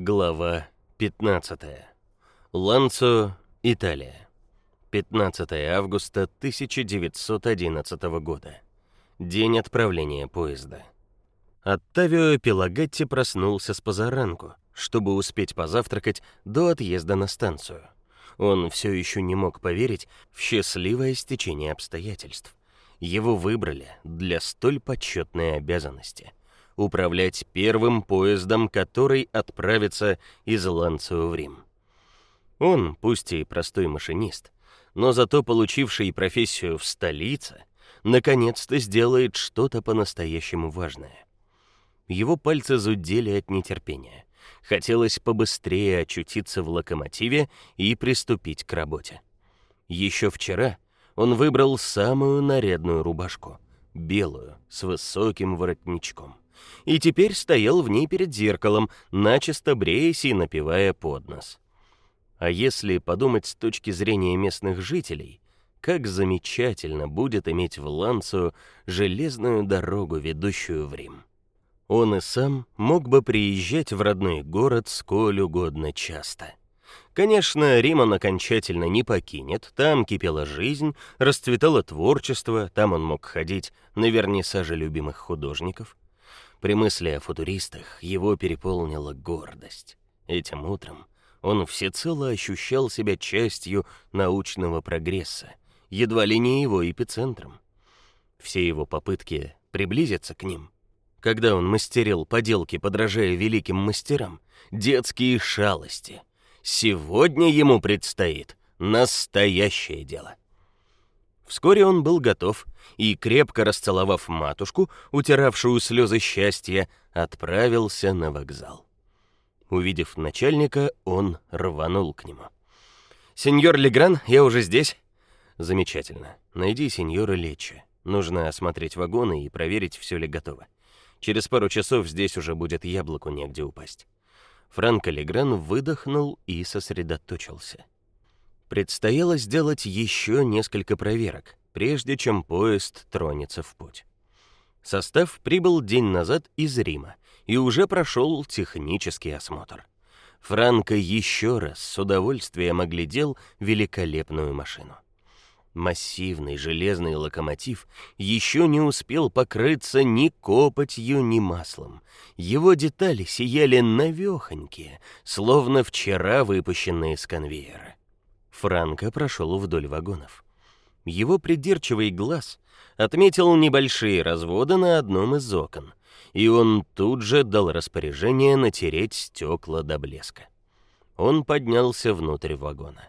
Глава 15. Ланцо, Италия. 15 августа 1911 года. День отправления поезда. Оттавио Пелагатти проснулся с позаранку, чтобы успеть позавтракать до отъезда на станцию. Он все еще не мог поверить в счастливое стечение обстоятельств. Его выбрали для столь почетной обязанности управлять первым поездом, который отправится из Ланцио в Рим. Он, пусть и простой машинист, но зато получивший профессию в столице, наконец-то сделает что-то по-настоящему важное. Его пальцы зудели от нетерпения. Хотелось побыстрее очутиться в локомотиве и приступить к работе. Еще вчера он выбрал самую нарядную рубашку, белую, с высоким воротничком и теперь стоял в ней перед зеркалом, начисто бреясь и напевая под нос. А если подумать с точки зрения местных жителей, как замечательно будет иметь в Ланцию железную дорогу, ведущую в Рим. Он и сам мог бы приезжать в родной город сколь угодно часто. Конечно, Рим он окончательно не покинет. Там кипела жизнь, расцветало творчество, там он мог ходить на вернисажи любимых художников. При мысли о футуристах его переполнила гордость. Этим утром он всецело ощущал себя частью научного прогресса, едва ли не его эпицентром. Все его попытки приблизиться к ним, когда он мастерил поделки, подражая великим мастерам, детские шалости. Сегодня ему предстоит настоящее дело. Вскоре он был готов и, крепко расцеловав матушку, утиравшую слезы счастья, отправился на вокзал. Увидев начальника, он рванул к нему. «Сеньор Легран, я уже здесь?» «Замечательно. Найди сеньора Лечи. Нужно осмотреть вагоны и проверить, все ли готово. Через пару часов здесь уже будет яблоку негде упасть». Франко Легран выдохнул и сосредоточился. Предстояло сделать еще несколько проверок, прежде чем поезд тронется в путь. Состав прибыл день назад из Рима и уже прошел технический осмотр. Франко еще раз с удовольствием оглядел великолепную машину. Массивный железный локомотив еще не успел покрыться ни копотью, ни маслом. Его детали сияли навехонькие, словно вчера выпущенные с конвейера. Франко прошел вдоль вагонов. Его придирчивый глаз отметил небольшие разводы на одном из окон, и он тут же дал распоряжение натереть стекла до блеска. Он поднялся внутрь вагона.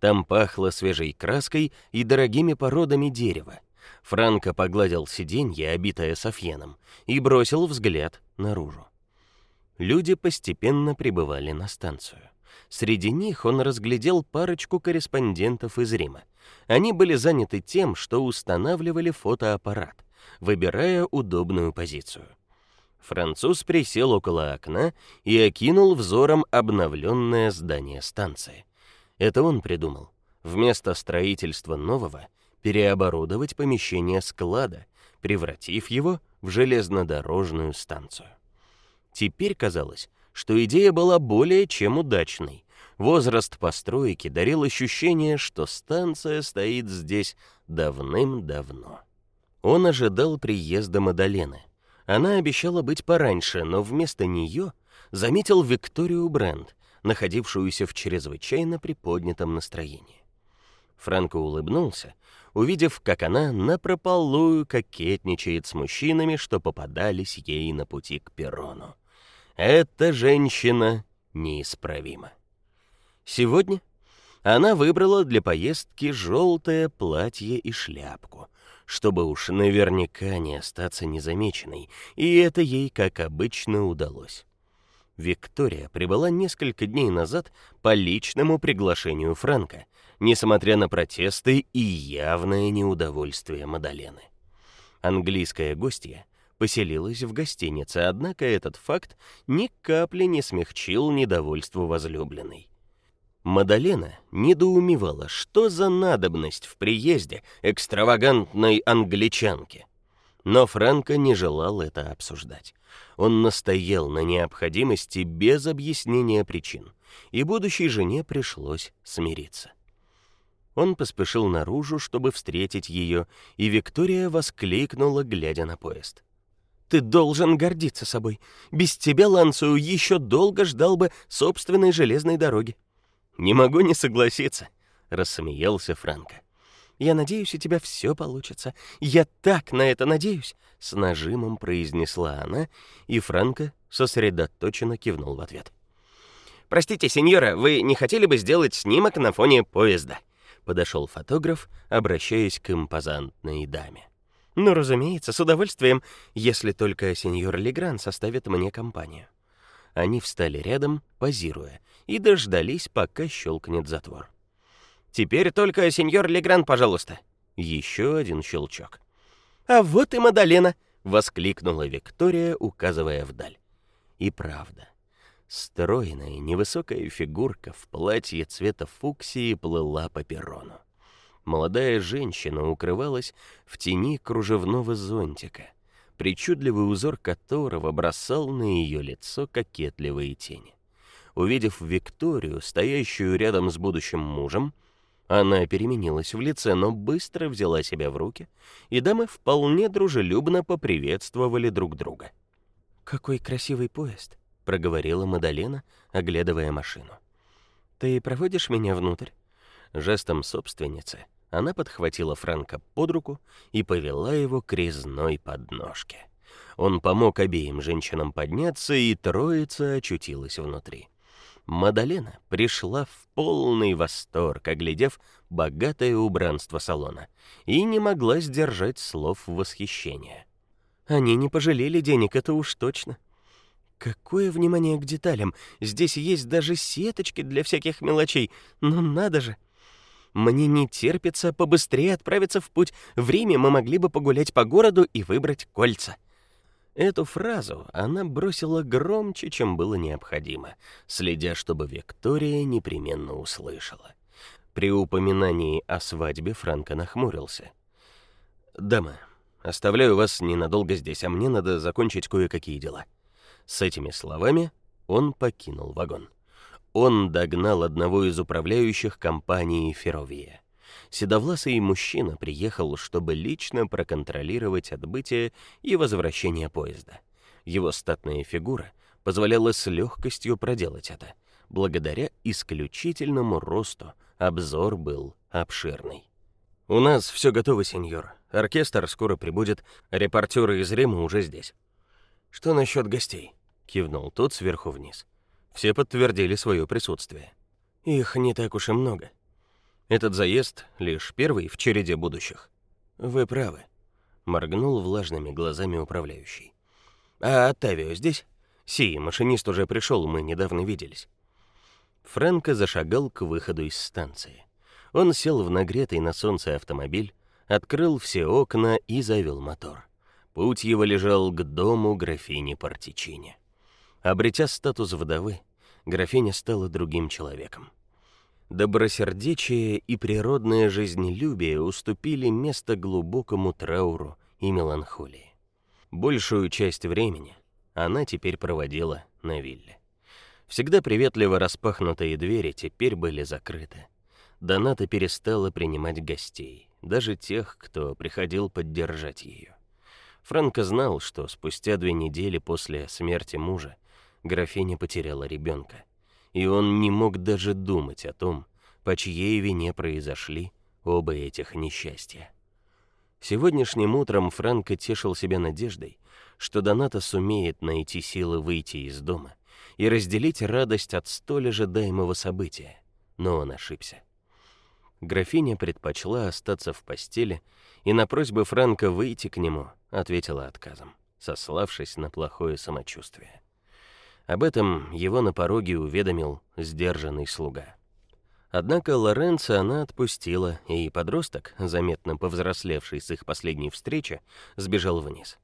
Там пахло свежей краской и дорогими породами дерева. Франко погладил сиденье, обитое софьяном, и бросил взгляд наружу. Люди постепенно прибывали на станцию. Среди них он разглядел парочку корреспондентов из Рима. Они были заняты тем, что устанавливали фотоаппарат, выбирая удобную позицию. Француз присел около окна и окинул взором обновленное здание станции. Это он придумал. Вместо строительства нового переоборудовать помещение склада, превратив его в железнодорожную станцию. Теперь казалось, что идея была более чем удачной. Возраст постройки дарил ощущение, что станция стоит здесь давным-давно. Он ожидал приезда Мадалены. Она обещала быть пораньше, но вместо нее заметил Викторию Брент, находившуюся в чрезвычайно приподнятом настроении. Франко улыбнулся, увидев, как она напропалую кокетничает с мужчинами, что попадались ей на пути к перрону. Эта женщина неисправима. Сегодня она выбрала для поездки желтое платье и шляпку, чтобы уж наверняка не остаться незамеченной, и это ей, как обычно, удалось. Виктория прибыла несколько дней назад по личному приглашению Франка, несмотря на протесты и явное неудовольствие Мадалены. Английская гостья поселилась в гостинице, однако этот факт ни капли не смягчил недовольство возлюбленной. Мадалена недоумевала, что за надобность в приезде экстравагантной англичанки. Но Франко не желал это обсуждать. Он настоял на необходимости без объяснения причин, и будущей жене пришлось смириться. Он поспешил наружу, чтобы встретить ее, и Виктория воскликнула, глядя на поезд: "Ты должен гордиться собой. Без тебя Ланцу еще долго ждал бы собственной железной дороги". "Не могу не согласиться", рассмеялся Франко. "Я надеюсь, у тебя все получится. Я так на это надеюсь", с нажимом произнесла она, и Франко сосредоточенно кивнул в ответ. Простите, сеньора, вы не хотели бы сделать снимок на фоне поезда? подошел фотограф, обращаясь к импозантной даме. Ну, разумеется, с удовольствием, если только сеньор Легран составит мне компанию. Они встали рядом, позируя, и дождались, пока щелкнет затвор. Теперь только сеньор Легран, пожалуйста. Еще один щелчок. А вот и Мадалена, воскликнула Виктория, указывая вдаль. И правда, Стройная, невысокая фигурка в платье цвета фуксии плыла по перрону. Молодая женщина укрывалась в тени кружевного зонтика, причудливый узор которого бросал на ее лицо кокетливые тени. Увидев Викторию, стоящую рядом с будущим мужем, она переменилась в лице, но быстро взяла себя в руки, и дамы вполне дружелюбно поприветствовали друг друга. Какой красивый поезд, проговорила Мадалена, оглядывая машину. Ты проводишь меня внутрь? Жестом собственницы она подхватила Франка под руку и повела его к резной подножке. Он помог обеим женщинам подняться, и троица очутилась внутри. Мадалена пришла в полный восторг, оглядев богатое убранство салона, и не могла сдержать слов восхищения. Они не пожалели денег, это уж точно. Какое внимание к деталям. Здесь есть даже сеточки для всяких мелочей. Ну надо же. Мне не терпится побыстрее отправиться в путь. В Риме мы могли бы погулять по городу и выбрать кольца. Эту фразу она бросила громче, чем было необходимо, следя, чтобы Виктория непременно услышала. При упоминании о свадьбе Франко нахмурился. "Дама, оставляю вас ненадолго здесь, а мне надо закончить кое-какие дела". С этими словами он покинул вагон. Он догнал одного из управляющих компании Ферровия. Седовласый мужчина приехал, чтобы лично проконтролировать отбытие и возвращение поезда. Его статная фигура позволяла с легкостью проделать это. Благодаря исключительному росту обзор был обширный. У нас все готово, сеньор. Оркестр скоро прибудет, репортеры из Рима уже здесь. Что насчет гостей? кивнул тот сверху вниз. Все подтвердили свое присутствие. Их не так уж и много. Этот заезд лишь первый в череде будущих. Вы правы, моргнул влажными глазами управляющий. А Оттавио здесь? Си, машинист уже пришел, мы недавно виделись. Фрэнко зашагал к выходу из станции. Он сел в нагретый на солнце автомобиль, открыл все окна и завел мотор. Путь его лежал к дому графини Партичини. Обретя статус вдовы, графиня стала другим человеком. Добросердечие и природное жизнелюбие уступили место глубокому трауру и меланхолии. Большую часть времени она теперь проводила на вилле. Всегда приветливо распахнутые двери теперь были закрыты. Доната перестала принимать гостей, даже тех, кто приходил поддержать ее. Франко знал, что спустя две недели после смерти мужа графиня потеряла ребенка, и он не мог даже думать о том, по чьей вине произошли оба этих несчастья. Сегодняшним утром Франко тешил себя надеждой, что Доната сумеет найти силы выйти из дома и разделить радость от столь ожидаемого события, но он ошибся. Графиня предпочла остаться в постели и на просьбу Франка выйти к нему ответила отказом, сославшись на плохое самочувствие. Об этом его на пороге уведомил сдержанный слуга. Однако Лоренцо она отпустила, и подросток, заметно повзрослевший с их последней встречи, сбежал вниз.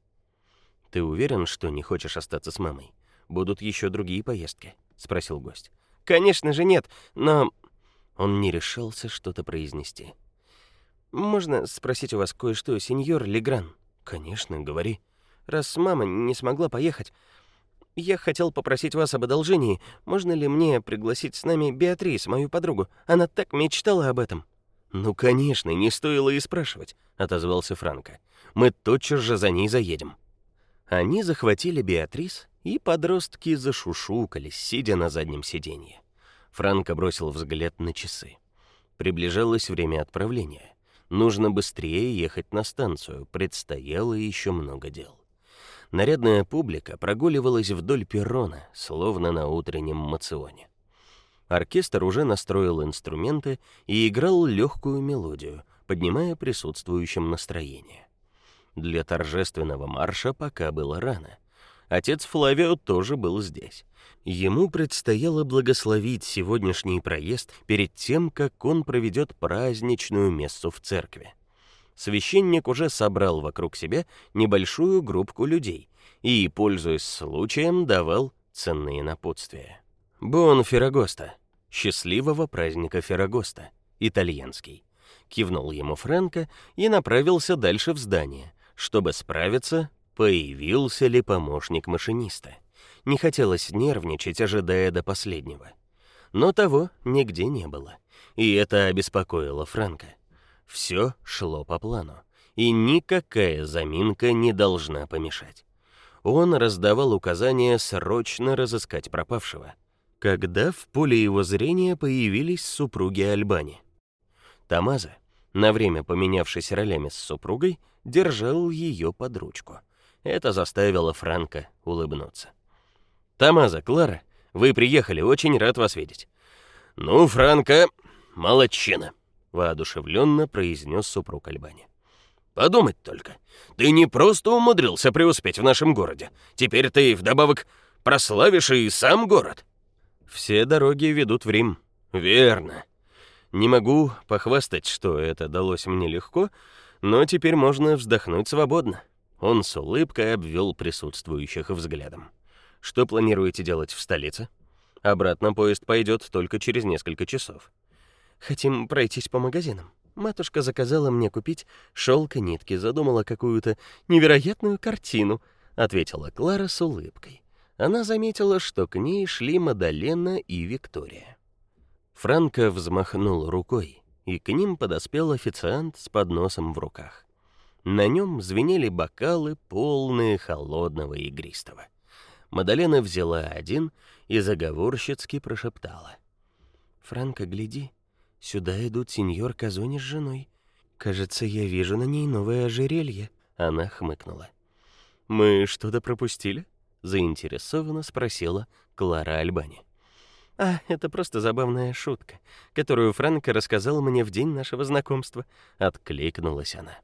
Ты уверен, что не хочешь остаться с мамой? Будут еще другие поездки, спросил гость. Конечно же нет, но он не решался что-то произнести. Можно спросить у вас кое-что, сеньор Легран? Конечно, говори. Раз мама не смогла поехать, я хотел попросить вас об одолжении. Можно ли мне пригласить с нами Беатрис, мою подругу? Она так мечтала об этом. Ну, конечно, не стоило и спрашивать, отозвался Франко. Мы тотчас же за ней заедем. Они захватили Беатрис, и подростки зашушукались, сидя на заднем сиденье. Франко бросил взгляд на часы. Приближалось время отправления. Нужно быстрее ехать на станцию, предстояло еще много дел. Нарядная публика прогуливалась вдоль перрона, словно на утреннем мационе. Оркестр уже настроил инструменты и играл легкую мелодию, поднимая присутствующим настроение. Для торжественного марша пока было рано. Отец Флавио тоже был здесь. Ему предстояло благословить сегодняшний проезд перед тем, как он проведет праздничную мессу в церкви. Священник уже собрал вокруг себя небольшую группку людей и, пользуясь случаем, давал ценные напутствия. Бон Феррагоста. Счастливого праздника Феррагоста. Итальянский. Кивнул ему Франко и направился дальше в здание, чтобы справиться, появился ли помощник машиниста. Не хотелось нервничать, ожидая до последнего. Но того нигде не было, и это обеспокоило Франка. Все шло по плану, и никакая заминка не должна помешать. Он раздавал указания срочно разыскать пропавшего, когда в поле его зрения появились супруги Альбани. Тамаза, на время поменявшись ролями с супругой, держал ее под ручку. Это заставило Франка улыбнуться. Тамаза, Клара, вы приехали, очень рад вас видеть. Ну, Франка, молодчина воодушевленно произнес супруг Альбани. Подумать только. Ты не просто умудрился преуспеть в нашем городе. Теперь ты вдобавок прославишь и сам город. Все дороги ведут в Рим. Верно. Не могу похвастать, что это далось мне легко, но теперь можно вздохнуть свободно. Он с улыбкой обвел присутствующих взглядом. Что планируете делать в столице? Обратно поезд пойдет только через несколько часов. Хотим пройтись по магазинам. Матушка заказала мне купить шелк и нитки, задумала какую-то невероятную картину, ответила Клара с улыбкой. Она заметила, что к ней шли Мадалена и Виктория. Франко взмахнул рукой, и к ним подоспел официант с подносом в руках. На нем звенели бокалы, полные холодного игристого. Мадалена взяла один и заговорщицки прошептала: "Франко, гляди, Сюда идут сеньор Казони с женой. Кажется, я вижу на ней новое ожерелье. Она хмыкнула. Мы что-то пропустили? заинтересованно спросила Клара Альбани. А, это просто забавная шутка, которую Франко рассказал мне в день нашего знакомства, откликнулась она.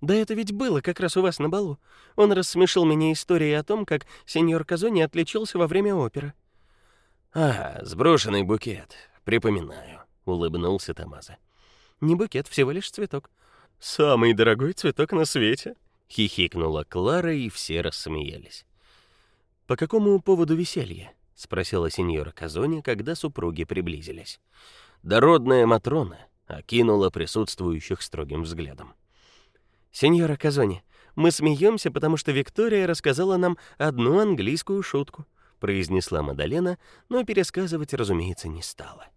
Да это ведь было как раз у вас на балу. Он рассмешил меня историей о том, как сеньор Казони отличился во время оперы. А, сброшенный букет. Припоминаю улыбнулся Тамаза. Не букет, всего лишь цветок. Самый дорогой цветок на свете, хихикнула Клара, и все рассмеялись. По какому поводу веселье? спросила сеньора Казони, когда супруги приблизились. Дородная матрона окинула присутствующих строгим взглядом. Сеньора Казони, мы смеемся, потому что Виктория рассказала нам одну английскую шутку, произнесла Мадалена, но пересказывать, разумеется, не стала.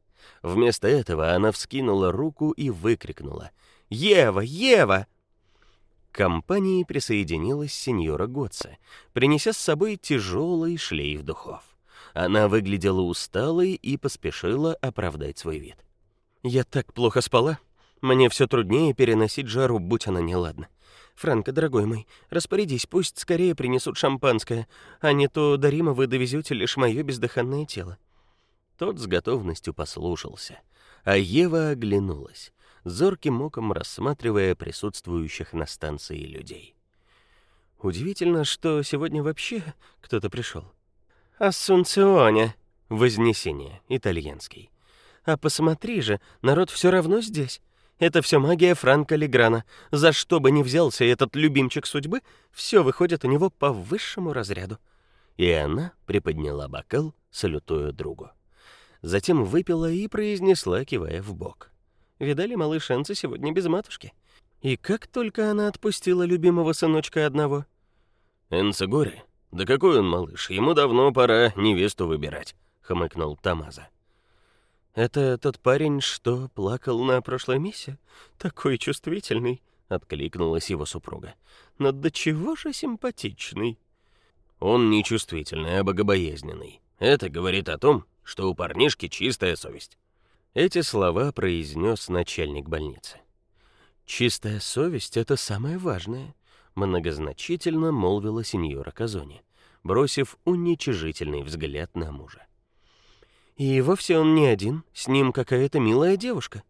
Вместо этого она вскинула руку и выкрикнула: "Ева, Ева!" К компании присоединилась сеньора Готце, принеся с собой тяжелый шлейф духов. Она выглядела усталой и поспешила оправдать свой вид. Я так плохо спала, мне все труднее переносить жару, будь она неладна. Франко, дорогой мой, распорядись, пусть скорее принесут шампанское, а не то до Рима вы довезете лишь мое бездыханное тело. Тот с готовностью послушался, а Ева оглянулась, зорким оком рассматривая присутствующих на станции людей. Удивительно, что сегодня вообще кто-то пришел. Ассунционе, Вознесение, итальянский. А посмотри же, народ все равно здесь. Это все магия Франка Леграна. За что бы ни взялся этот любимчик судьбы, все выходит у него по высшему разряду. И она приподняла бокал, салютуя другу затем выпила и произнесла, кивая в бок: "Видали, малышенцы сегодня без матушки. И как только она отпустила любимого сыночка одного? Энцегори? Да какой он малыш, ему давно пора невесту выбирать, хмыкнул Тамаза. Это тот парень, что плакал на прошлой миссии, такой чувствительный, откликнулась его супруга. Но до чего же симпатичный. Он не чувствительный, а богобоязненный. Это говорит о том, что у парнишки чистая совесть. Эти слова произнес начальник больницы. Чистая совесть это самое важное, многозначительно молвила сеньора Казони, бросив уничижительный взгляд на мужа. И вовсе он не один, с ним какая-то милая девушка,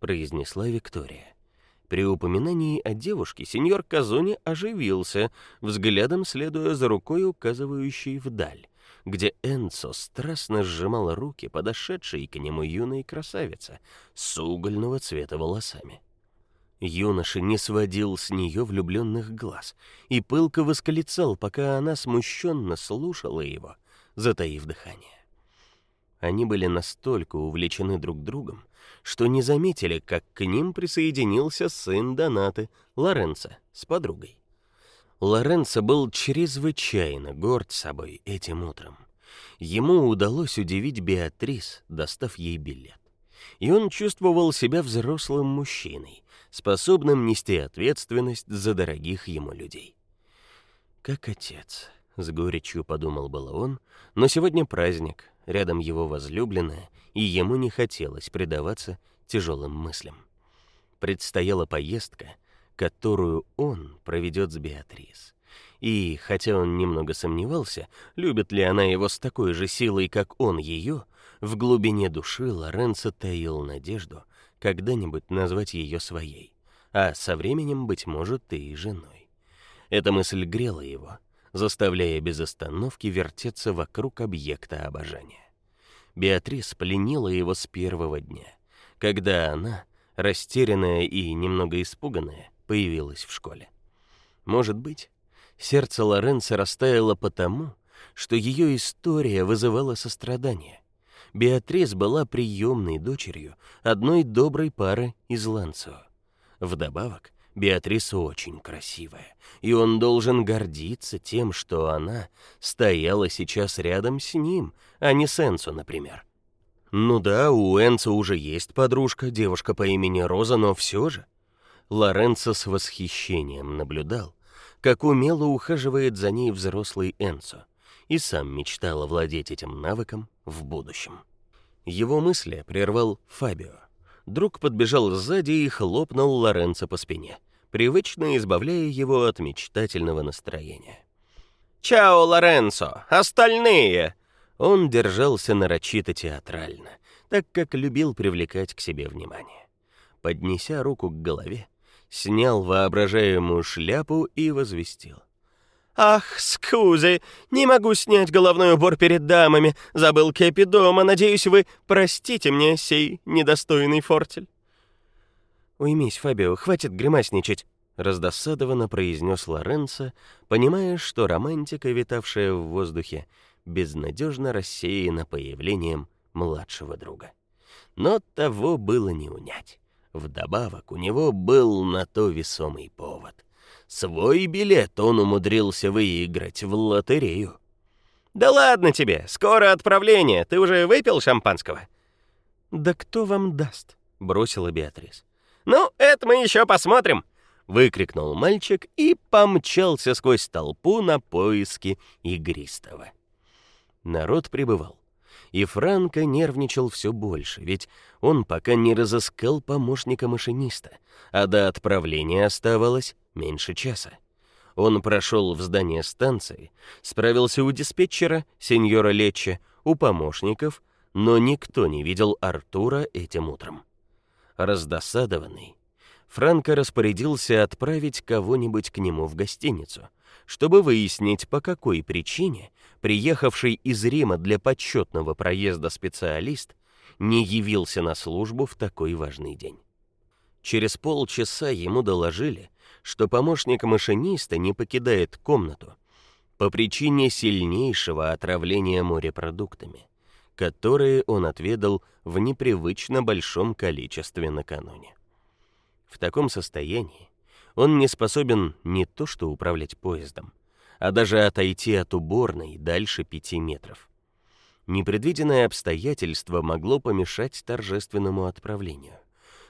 произнесла Виктория. При упоминании о девушке сеньор Казони оживился, взглядом следуя за рукой, указывающей вдаль, где Энцо страстно сжимал руки подошедшей к нему юной красавицы с угольного цвета волосами. Юноша не сводил с нее влюбленных глаз и пылко восклицал, пока она смущенно слушала его, затаив дыхание. Они были настолько увлечены друг другом, что не заметили, как к ним присоединился сын Донаты, Лоренцо, с подругой. Лоренцо был чрезвычайно горд собой этим утром. Ему удалось удивить Беатрис, достав ей билет. И он чувствовал себя взрослым мужчиной, способным нести ответственность за дорогих ему людей. Как отец, с горечью подумал было он, но сегодня праздник, рядом его возлюбленная, и ему не хотелось предаваться тяжелым мыслям. Предстояла поездка, которую он проведет с Беатрис. И хотя он немного сомневался, любит ли она его с такой же силой, как он ее, в глубине души Лоренцо таил надежду когда-нибудь назвать ее своей, а со временем быть может и женой. Эта мысль грела его, заставляя без остановки вертеться вокруг объекта обожания. Беатрис пленила его с первого дня, когда она, растерянная и немного испуганная, появилась в школе. Может быть, сердце Лоренцо растаяло потому, что ее история вызывала сострадание. Беатрис была приемной дочерью одной доброй пары из Ланцо. Вдобавок, Беатрис очень красивая, и он должен гордиться тем, что она стояла сейчас рядом с ним, а не с Энцо, например. Ну да, у Энцо уже есть подружка, девушка по имени Роза, но все же Лоренцо с восхищением наблюдал, как умело ухаживает за ней взрослый Энцо, и сам мечтал овладеть этим навыком в будущем. Его мысли прервал Фабио. Друг подбежал сзади и хлопнул Лоренцо по спине, привычно избавляя его от мечтательного настроения. «Чао, Лоренцо! Остальные!» Он держался нарочито театрально, так как любил привлекать к себе внимание. Поднеся руку к голове, снял воображаемую шляпу и возвестил: Ах, скузи, не могу снять головной убор перед дамами. Забыл кепи дома. Надеюсь, вы простите мне сей недостойный фортель. Уймись, Фабио, хватит гримасничать, раздосадованно произнес Лоренцо, понимая, что романтика, витавшая в воздухе, безнадежно рассеяна появлением младшего друга. Но того было не унять. Вдобавок у него был на то весомый повод. Свой билет он умудрился выиграть в лотерею. Да ладно тебе, скоро отправление. Ты уже выпил шампанского? Да кто вам даст? бросила Беатрис. Ну, это мы еще посмотрим, выкрикнул мальчик и помчался сквозь толпу на поиски игристого. Народ прибывал, и Франко нервничал все больше, ведь он пока не разыскал помощника машиниста, а до отправления оставалось меньше часа. Он прошел в здание станции, справился у диспетчера, сеньора Лечче, у помощников, но никто не видел Артура этим утром. Раздосадованный, Франко распорядился отправить кого-нибудь к нему в гостиницу, чтобы выяснить, по какой причине приехавший из Рима для почетного проезда специалист не явился на службу в такой важный день. Через полчаса ему доложили, что помощник машиниста не покидает комнату по причине сильнейшего отравления морепродуктами, которые он отведал в непривычно большом количестве накануне. В таком состоянии Он не способен не то что управлять поездом, а даже отойти от уборной дальше пяти метров. Непредвиденное обстоятельство могло помешать торжественному отправлению.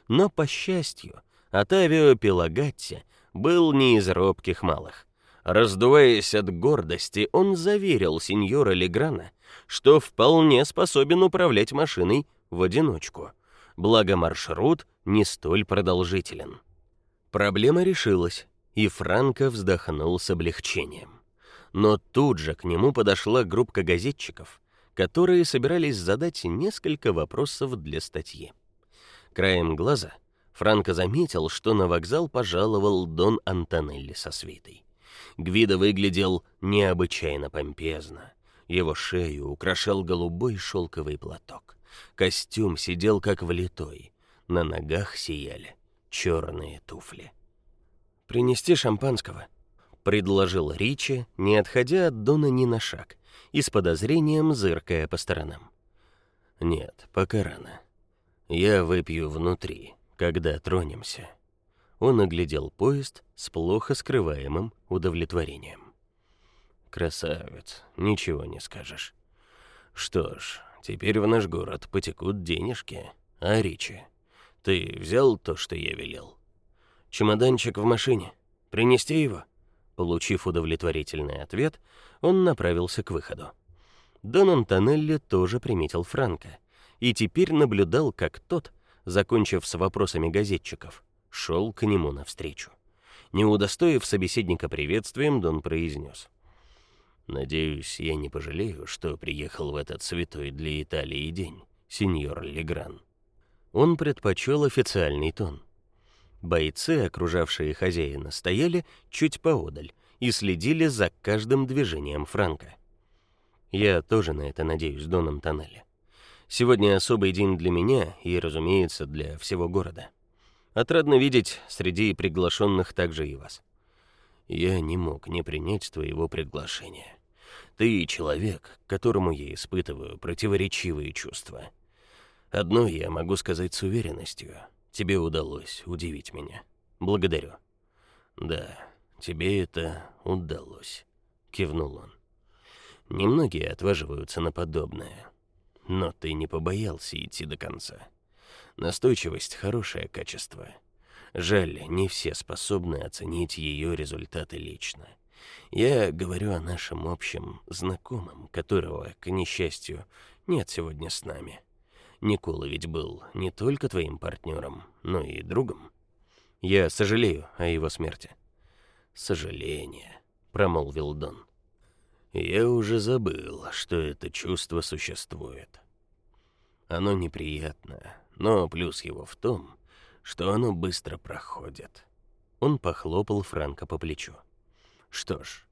Но по счастью, Атавио Пелагатти был не из робких малых. Раздуваясь от гордости, он заверил сеньора Леграна, что вполне способен управлять машиной в одиночку. Благо маршрут не столь продолжителен. Проблема решилась, и Франко вздохнул с облегчением. Но тут же к нему подошла группа газетчиков, которые собирались задать несколько вопросов для статьи. Краем глаза Франко заметил, что на вокзал пожаловал Дон Антонелли со свитой. Гвидо выглядел необычайно помпезно. Его шею украшал голубой шелковый платок. Костюм сидел как влитой. На ногах сияли черные туфли. Принести шампанского, предложил Ричи, не отходя от Дона ни на шаг и с подозрением зыркая по сторонам. Нет, пока рано. Я выпью внутри, когда тронемся. Он оглядел поезд с плохо скрываемым удовлетворением. Красавец, ничего не скажешь. Что ж, теперь в наш город потекут денежки. А Ричи, ты взял то, что я велел? Чемоданчик в машине. Принести его? Получив удовлетворительный ответ, он направился к выходу. Дон Антонелли тоже приметил Франка и теперь наблюдал, как тот, закончив с вопросами газетчиков, шел к нему навстречу. Не удостоив собеседника приветствием, Дон произнес: "Надеюсь, я не пожалею, что приехал в этот святой для Италии день, сеньор Легран". Он предпочел официальный тон. Бойцы, окружавшие хозяина, стояли чуть поодаль и следили за каждым движением Франка. Я тоже на это надеюсь, Доном Тоннелли. Сегодня особый день для меня и, разумеется, для всего города. Отрадно видеть среди приглашенных также и вас. Я не мог не принять твоего приглашения. Ты человек, которому я испытываю противоречивые чувства. Одно я могу сказать с уверенностью: тебе удалось удивить меня. Благодарю. Да, тебе это удалось, кивнул он. Немногие отваживаются на подобное, но ты не побоялся идти до конца. Настойчивость хорошее качество. Жаль, не все способны оценить ее результаты лично. Я говорю о нашем общем знакомом, которого, к несчастью, нет сегодня с нами. Никола ведь был не только твоим партнером, но и другом. Я сожалею о его смерти. Сожаление, промолвил Дон. Я уже забыл, что это чувство существует. Оно неприятно, но плюс его в том, что оно быстро проходит. Он похлопал Франка по плечу. Что ж,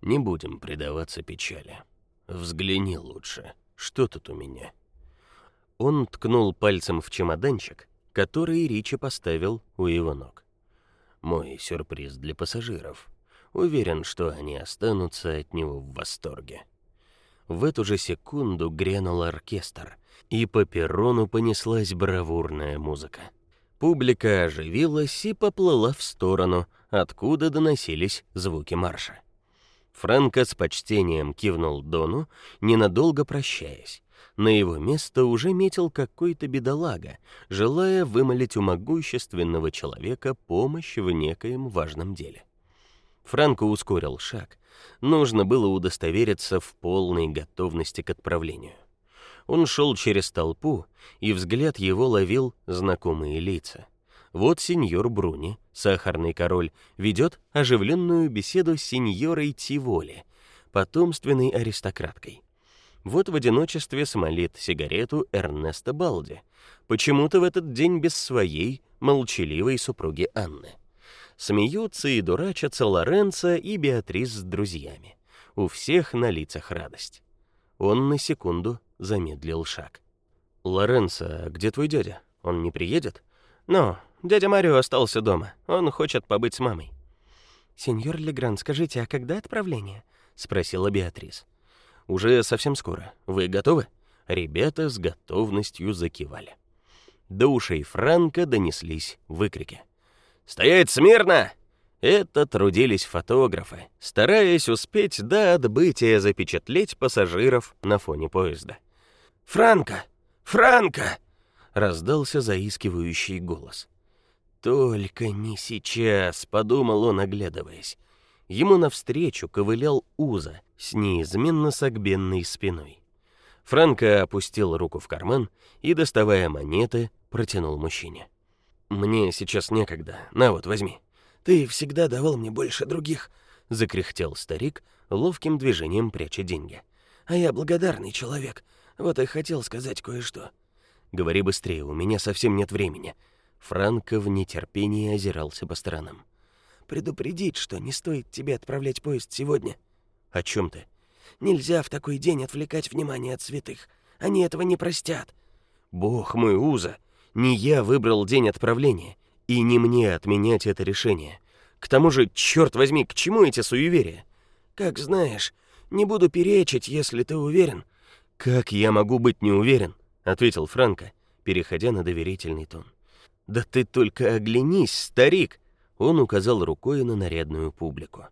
не будем предаваться печали. Взгляни лучше, что тут у меня. Он ткнул пальцем в чемоданчик, который Ричи поставил у его ног. Мой сюрприз для пассажиров. Уверен, что они останутся от него в восторге. В эту же секунду грянул оркестр, и по перрону понеслась бравурная музыка. Публика оживилась и поплыла в сторону, откуда доносились звуки марша. Франко с почтением кивнул Дону, ненадолго прощаясь, на его место уже метил какой-то бедолага, желая вымолить у могущественного человека помощь в некоем важном деле. Франко ускорил шаг. Нужно было удостовериться в полной готовности к отправлению. Он шел через толпу, и взгляд его ловил знакомые лица. Вот сеньор Бруни, сахарный король, ведет оживленную беседу с сеньорой Тиволи, потомственной аристократкой. Вот в одиночестве смолит сигарету Эрнеста Балди, почему-то в этот день без своей молчаливой супруги Анны. Смеются и дурачатся Лоренцо и Беатрис с друзьями. У всех на лицах радость. Он на секунду замедлил шаг. Лоренцо, где твой дядя? Он не приедет? Но дядя Марио остался дома. Он хочет побыть с мамой. Сеньор Легран, скажите, а когда отправление? спросила Беатрис. Уже совсем скоро. Вы готовы? Ребята с готовностью закивали. До ушей Франка донеслись выкрики. «Стоять смирно! Это трудились фотографы, стараясь успеть до отбытия запечатлеть пассажиров на фоне поезда. «Франко! Франко!» — раздался заискивающий голос. «Только не сейчас», — подумал он, оглядываясь. Ему навстречу ковылял Уза с неизменно согбенной спиной. Франко опустил руку в карман и, доставая монеты, протянул мужчине. «Мне сейчас некогда. На вот, возьми». Ты всегда давал мне больше других, закряхтел старик, ловким движением пряча деньги. А я благодарный человек. Вот и хотел сказать кое-что. Говори быстрее, у меня совсем нет времени. Франко в нетерпении озирался по сторонам. Предупредить, что не стоит тебе отправлять поезд сегодня. О чем ты? Нельзя в такой день отвлекать внимание от святых. Они этого не простят. Бог мой, Уза, не я выбрал день отправления. И не мне отменять это решение. К тому же, черт возьми, к чему эти суеверия? Как знаешь, не буду перечить, если ты уверен. Как я могу быть не уверен? ответил Франко, переходя на доверительный тон. Да ты только оглянись, старик, он указал рукой на нарядную публику.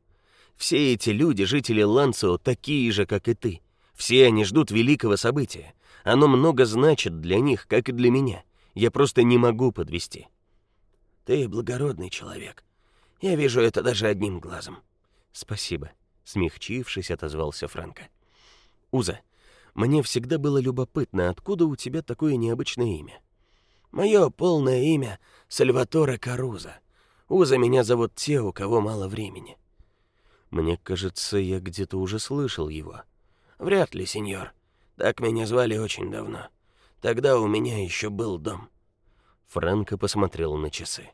Все эти люди, жители Ланцио, такие же, как и ты. Все они ждут великого события. Оно много значит для них, как и для меня. Я просто не могу подвести. Ты благородный человек. Я вижу это даже одним глазом. Спасибо, смягчившись, отозвался Франко. Уза, мне всегда было любопытно, откуда у тебя такое необычное имя. Мое полное имя Сальваторе Каруза. Уза меня зовут те, у кого мало времени. Мне кажется, я где-то уже слышал его. Вряд ли, сеньор. Так меня звали очень давно. Тогда у меня еще был дом. Франко посмотрел на часы.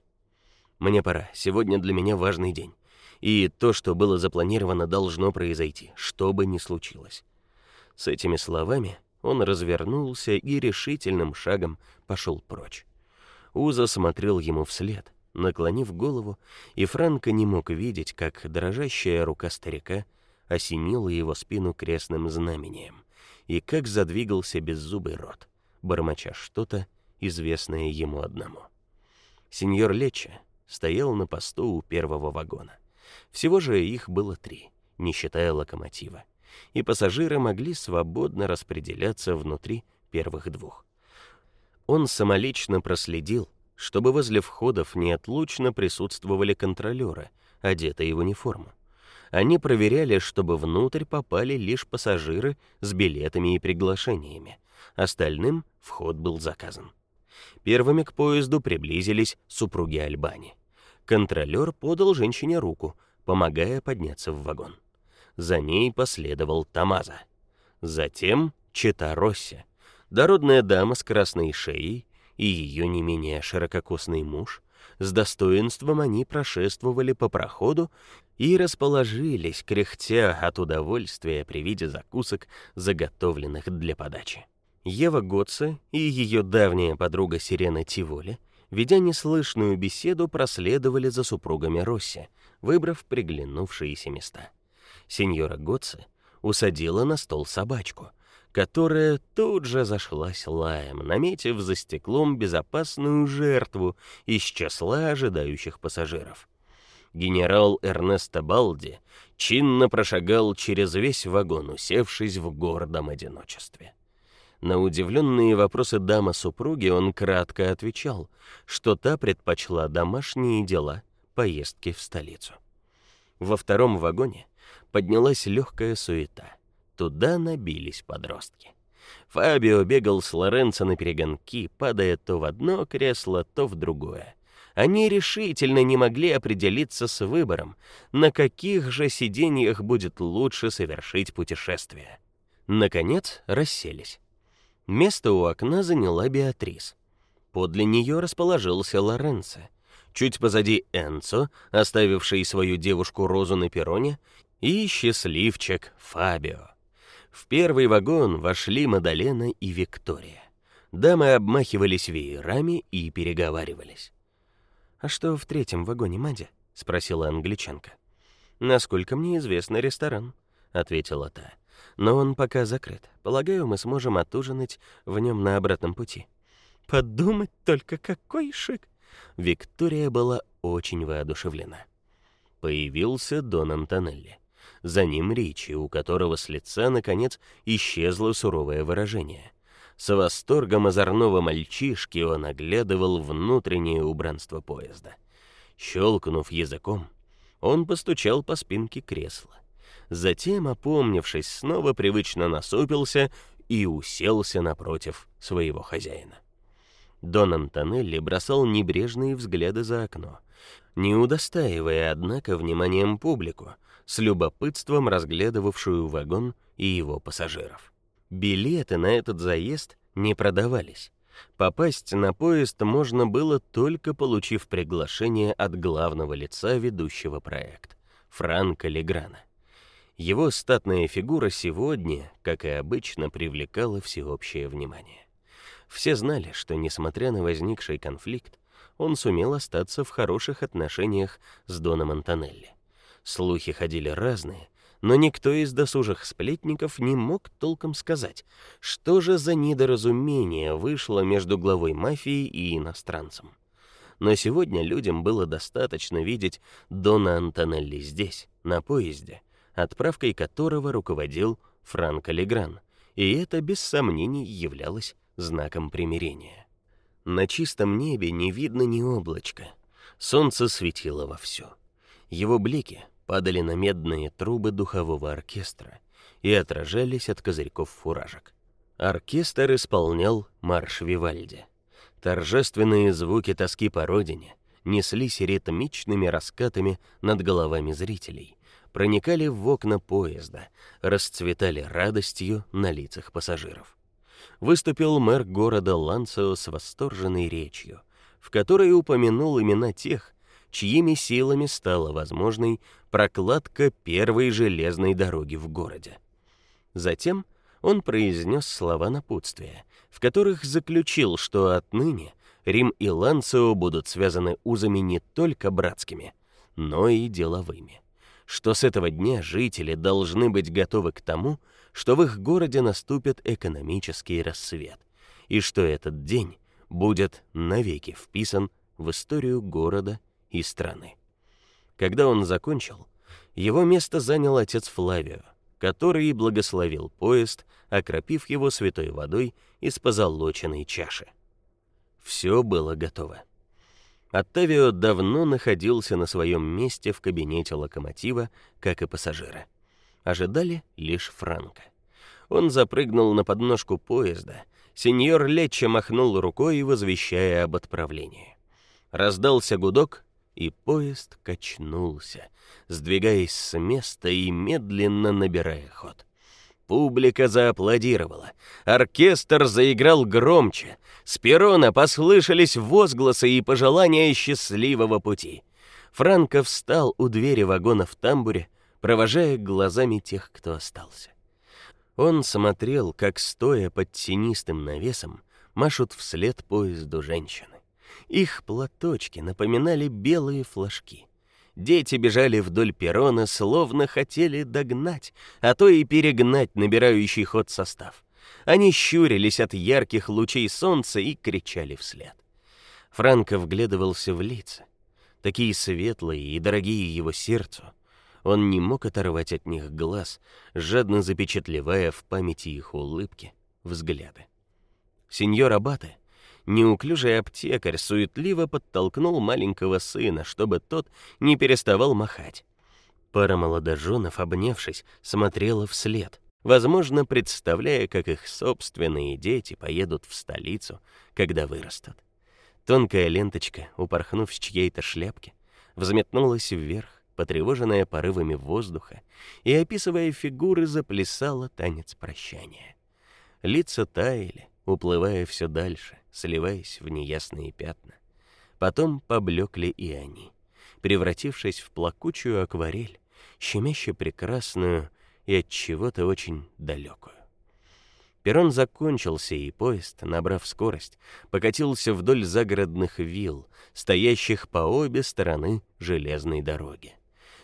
Мне пора. Сегодня для меня важный день. И то, что было запланировано, должно произойти, что бы ни случилось. С этими словами он развернулся и решительным шагом пошел прочь. Уза смотрел ему вслед, наклонив голову, и Франко не мог видеть, как дрожащая рука старика осенила его спину крестным знамением, и как задвигался беззубый рот, бормоча что-то известное ему одному. Сеньор Леча стоял на посту у первого вагона. Всего же их было три, не считая локомотива, и пассажиры могли свободно распределяться внутри первых двух. Он самолично проследил, чтобы возле входов неотлучно присутствовали контролеры, одетые в униформу. Они проверяли, чтобы внутрь попали лишь пассажиры с билетами и приглашениями. Остальным вход был заказан. Первыми к поезду приблизились супруги Альбани. Контролер подал женщине руку, помогая подняться в вагон. За ней последовал Тамаза. Затем Чита дородная дама с красной шеей и ее не менее ширококосный муж. С достоинством они прошествовали по проходу и расположились, кряхтя от удовольствия при виде закусок, заготовленных для подачи. Ева Готце и ее давняя подруга Сирена Тиволи, ведя неслышную беседу, проследовали за супругами Росси, выбрав приглянувшиеся места. Сеньора Готце усадила на стол собачку, которая тут же зашлась лаем, наметив за стеклом безопасную жертву из числа ожидающих пассажиров. Генерал Эрнесто Балди чинно прошагал через весь вагон, усевшись в гордом одиночестве. На удивленные вопросы дамы супруги он кратко отвечал, что та предпочла домашние дела поездки в столицу. Во втором вагоне поднялась легкая суета. Туда набились подростки. Фабио бегал с Лоренцо на перегонки, падая то в одно кресло, то в другое. Они решительно не могли определиться с выбором, на каких же сиденьях будет лучше совершить путешествие. Наконец, расселись. Место у окна заняла Беатрис. Подле нее расположился Лоренцо. Чуть позади Энцо, оставивший свою девушку Розу на перроне, и счастливчик Фабио. В первый вагон вошли Мадалена и Виктория. Дамы обмахивались веерами и переговаривались. «А что в третьем вагоне, Мадя?» — спросила англичанка. «Насколько мне известно, ресторан», — ответила та но он пока закрыт. Полагаю, мы сможем отужинать в нем на обратном пути. Подумать только, какой шик. Виктория была очень воодушевлена. Появился Дон Антонелли. За ним Ричи, у которого с лица наконец исчезло суровое выражение. С восторгом озорного мальчишки он оглядывал внутреннее убранство поезда. Щелкнув языком, он постучал по спинке кресла. Затем, опомнившись, снова привычно насупился и уселся напротив своего хозяина. Дон Антонелли бросал небрежные взгляды за окно, не удостаивая однако вниманием публику, с любопытством разглядывавшую вагон и его пассажиров. Билеты на этот заезд не продавались. Попасть на поезд можно было только получив приглашение от главного лица ведущего проект Франка Леграна. Его статная фигура сегодня, как и обычно, привлекала всеобщее внимание. Все знали, что несмотря на возникший конфликт, он сумел остаться в хороших отношениях с Доном Антонелли. Слухи ходили разные, но никто из досужих сплетников не мог толком сказать, что же за недоразумение вышло между главой мафии и иностранцем. Но сегодня людям было достаточно видеть Дона Антонелли здесь, на поезде, отправкой которого руководил Франко Легран, и это без сомнений являлось знаком примирения. На чистом небе не видно ни облачка. Солнце светило вовсю. Его блики падали на медные трубы духового оркестра и отражались от козырьков фуражек. Оркестр исполнял марш Вивальди. Торжественные звуки тоски по родине неслись ритмичными раскатами над головами зрителей, проникали в окна поезда, расцветали радостью на лицах пассажиров. Выступил мэр города Ланцио с восторженной речью, в которой упомянул имена тех, чьими силами стала возможной прокладка первой железной дороги в городе. Затем он произнес слова напутствия, в которых заключил, что отныне Рим и Ланцио будут связаны узами не только братскими, но и деловыми. Что с этого дня жители должны быть готовы к тому, что в их городе наступит экономический рассвет, и что этот день будет навеки вписан в историю города и страны. Когда он закончил, его место занял отец Флавио, который благословил поезд, окропив его святой водой из позолоченной чаши. Все было готово. Оттавио давно находился на своем месте в кабинете локомотива, как и пассажиры. Ожидали лишь Франка. Он запрыгнул на подножку поезда. Сеньор Лечче махнул рукой, возвещая об отправлении. Раздался гудок, и поезд качнулся, сдвигаясь с места и медленно набирая ход. Публика зааплодировала. Оркестр заиграл громче. С перрона послышались возгласы и пожелания счастливого пути. Франко встал у двери вагона в тамбуре, провожая глазами тех, кто остался. Он смотрел, как стоя под тенистым навесом машут вслед поезду женщины. Их платочки напоминали белые флажки. Дети бежали вдоль перрона, словно хотели догнать, а то и перегнать набирающий ход состав. Они щурились от ярких лучей солнца и кричали вслед. Франко вглядывался в лица, такие светлые и дорогие его сердцу. Он не мог оторвать от них глаз, жадно запечатлевая в памяти их улыбки, взгляды. Сеньор Абате неуклюжий аптекарь суетливо подтолкнул маленького сына, чтобы тот не переставал махать. Пара молодоженов, обнявшись, смотрела вслед, возможно, представляя, как их собственные дети поедут в столицу, когда вырастут. Тонкая ленточка, упорхнув с чьей-то шляпки, взметнулась вверх, потревоженная порывами воздуха, и описывая фигуры, заплясала танец прощания. Лица таяли, уплывая все дальше, сливаясь в неясные пятна. Потом поблекли и они, превратившись в плакучую акварель, щемяще прекрасную и от чего-то очень далекую. Перрон закончился, и поезд, набрав скорость, покатился вдоль загородных вилл, стоящих по обе стороны железной дороги.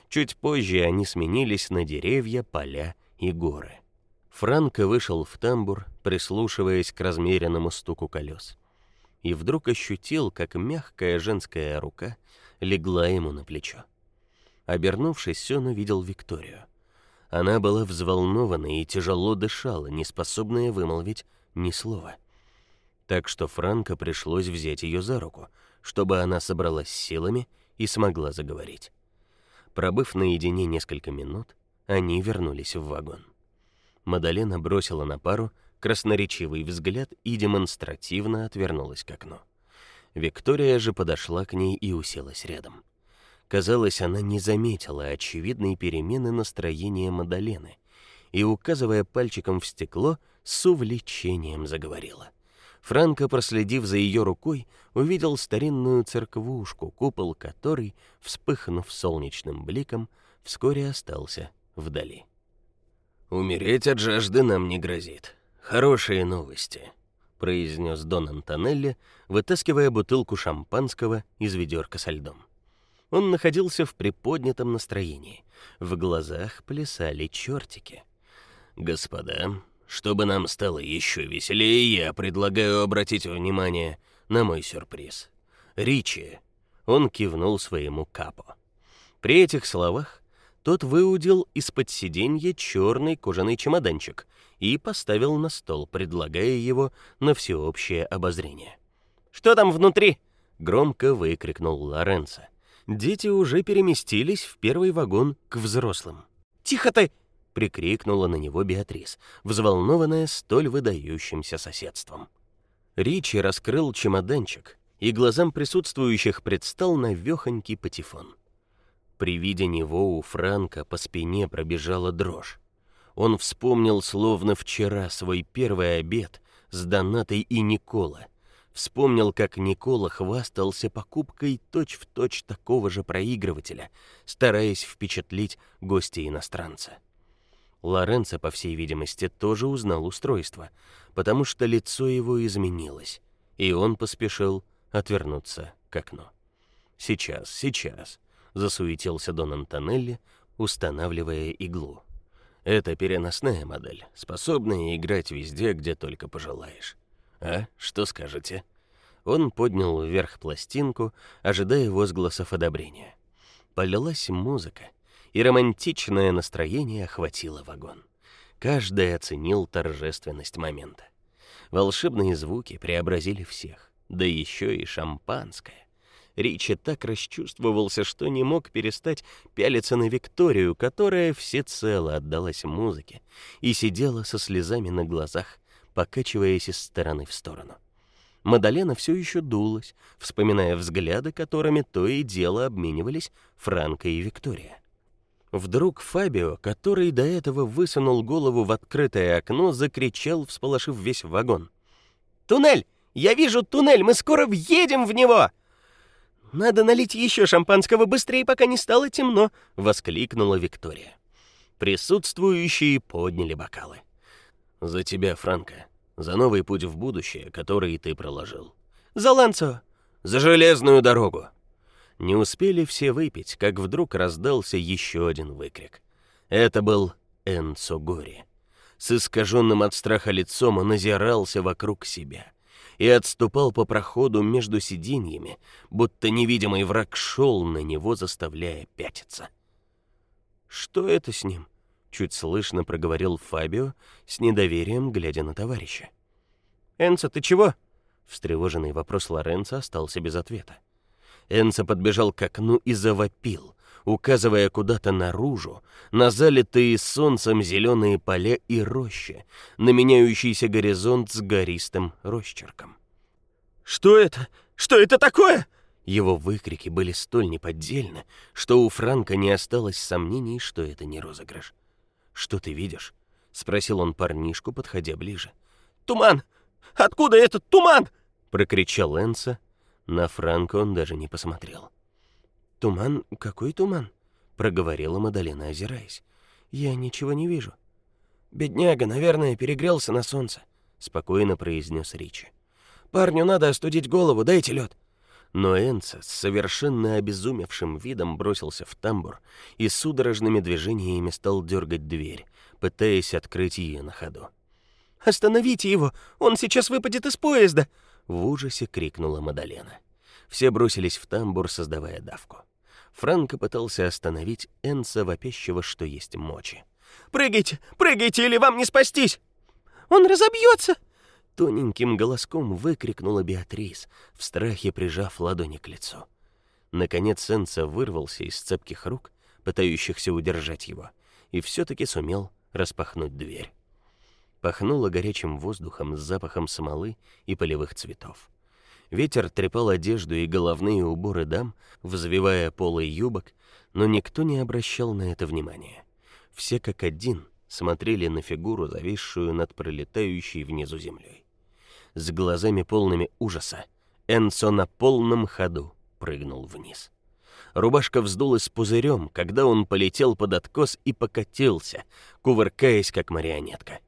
Чуть позже они сменились на деревья, поля и горы. Франко вышел в тамбур, прислушиваясь к размеренному стуку колес, и вдруг ощутил, как мягкая женская рука легла ему на плечо. Обернувшись, он увидел Викторию. Она была взволнована и тяжело дышала, не способная вымолвить ни слова. Так что Франко пришлось взять ее за руку, чтобы она собралась силами и смогла заговорить. Пробыв наедине несколько минут, они вернулись в вагон. Мадалена бросила на пару красноречивый взгляд и демонстративно отвернулась к окну. Виктория же подошла к ней и уселась рядом. Казалось, она не заметила очевидной перемены настроения Мадалены и, указывая пальчиком в стекло, с увлечением заговорила. Франко, проследив за ее рукой, увидел старинную церквушку, купол которой, вспыхнув солнечным бликом, вскоре остался вдали. Умереть от жажды нам не грозит. Хорошие новости, произнес Дон Антонелли, вытаскивая бутылку шампанского из ведерка со льдом. Он находился в приподнятом настроении. В глазах плясали чертики. Господа, чтобы нам стало еще веселее, я предлагаю обратить внимание на мой сюрприз. Ричи. Он кивнул своему капо. При этих словах тот выудил из-под сиденья черный кожаный чемоданчик и поставил на стол, предлагая его на всеобщее обозрение. Что там внутри? громко выкрикнул Лоренцо. Дети уже переместились в первый вагон к взрослым. Тихо ты, прикрикнула на него Беатрис, взволнованная столь выдающимся соседством. Ричи раскрыл чемоданчик, и глазам присутствующих предстал навехонький патефон. При виде него у Франка по спине пробежала дрожь. Он вспомнил словно вчера свой первый обед с Донатой и Никола. Вспомнил, как Никола хвастался покупкой точь-в-точь точь такого же проигрывателя, стараясь впечатлить гостя иностранца. Лоренцо, по всей видимости, тоже узнал устройство, потому что лицо его изменилось, и он поспешил отвернуться к окну. Сейчас, сейчас, засуетился Дон Антонелли, устанавливая иглу. Это переносная модель, способная играть везде, где только пожелаешь. А, что скажете? Он поднял вверх пластинку, ожидая возгласов одобрения. Полилась музыка, и романтичное настроение охватило вагон. Каждый оценил торжественность момента. Волшебные звуки преобразили всех, да еще и шампанское. Ричи так расчувствовался, что не мог перестать пялиться на Викторию, которая всецело отдалась музыке и сидела со слезами на глазах, покачиваясь из стороны в сторону. Мадалена все еще дулась, вспоминая взгляды, которыми то и дело обменивались Франко и Виктория. Вдруг Фабио, который до этого высунул голову в открытое окно, закричал, всполошив весь вагон: "Туннель! Я вижу туннель, мы скоро въедем в него!" Надо налить еще шампанского быстрее, пока не стало темно, воскликнула Виктория. Присутствующие подняли бокалы. За тебя, Франко, за новый путь в будущее, который ты проложил. За Ланцо, за железную дорогу. Не успели все выпить, как вдруг раздался еще один выкрик. Это был Энцо Гори. С искаженным от страха лицом он озирался вокруг себя и отступал по проходу между сиденьями, будто невидимый враг шел на него, заставляя пятиться. Что это с ним? чуть слышно проговорил Фабио с недоверием, глядя на товарища. Энцо, ты чего? Встревоженный вопрос Лоренцо остался без ответа. Энца подбежал к окну и завопил, указывая куда-то наружу, на залитые солнцем зеленые поля и рощи, на меняющийся горизонт с гористым росчерком. Что это? Что это такое? Его выкрики были столь неподдельны, что у Франка не осталось сомнений, что это не розыгрыш. Что ты видишь? спросил он парнишку, подходя ближе. Туман. Откуда этот туман? прокричал Энса, на Франко он даже не посмотрел. Туман? Какой туман? проговорила Мадалена, озираясь. Я ничего не вижу. Бедняга, наверное, перегрелся на солнце, спокойно произнес Ричи. Парню надо остудить голову, дайте лед. Но Энца с совершенно обезумевшим видом бросился в тамбур и судорожными движениями стал дергать дверь, пытаясь открыть ее на ходу. Остановите его, он сейчас выпадет из поезда, в ужасе крикнула Мадалена. Все бросились в тамбур, создавая давку. Франко пытался остановить Энса, вопящего, что есть мочи. «Прыгайте! Прыгайте, или вам не спастись! Он разобьется!» Тоненьким голоском выкрикнула Беатрис, в страхе прижав ладони к лицу. Наконец Энса вырвался из цепких рук, пытающихся удержать его, и все таки сумел распахнуть дверь. Пахнуло горячим воздухом с запахом смолы и полевых цветов. Ветер трепал одежду и головные уборы дам, взвивая полы юбок, но никто не обращал на это внимания. Все как один смотрели на фигуру, зависшую над пролетающей внизу землей. С глазами полными ужаса Энсо на полном ходу прыгнул вниз. Рубашка вздулась пузырем, когда он полетел под откос и покатился, кувыркаясь как марионетка.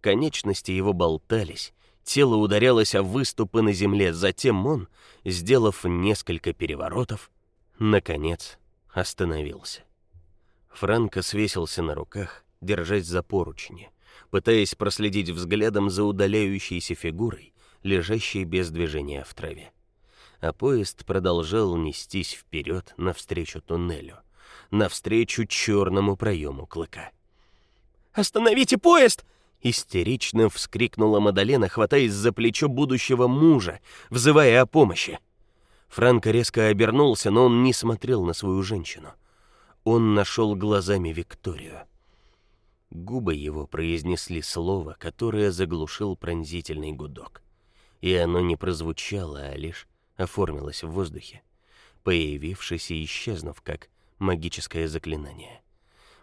Конечности его болтались, Тело ударялось о выступы на земле, затем он, сделав несколько переворотов, наконец остановился. Франко свесился на руках, держась за поручни, пытаясь проследить взглядом за удаляющейся фигурой, лежащей без движения в траве. А поезд продолжал нестись вперед навстречу туннелю, навстречу черному проему клыка. «Остановите поезд!» Истерично вскрикнула Мадалена, хватаясь за плечо будущего мужа, взывая о помощи. Франко резко обернулся, но он не смотрел на свою женщину. Он нашел глазами Викторию. Губы его произнесли слово, которое заглушил пронзительный гудок. И оно не прозвучало, а лишь оформилось в воздухе, появившись и исчезнув как магическое заклинание.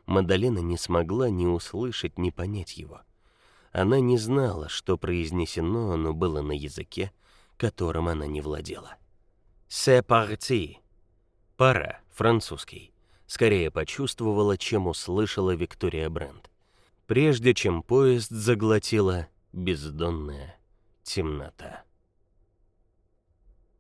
Мадалена не смогла ни услышать, ни понять его. Она не знала, что произнесено, но было на языке, которым она не владела. «C'est parti!» «Пора», французский. Скорее почувствовала, чем услышала Виктория Брент. Прежде чем поезд заглотила бездонная темнота.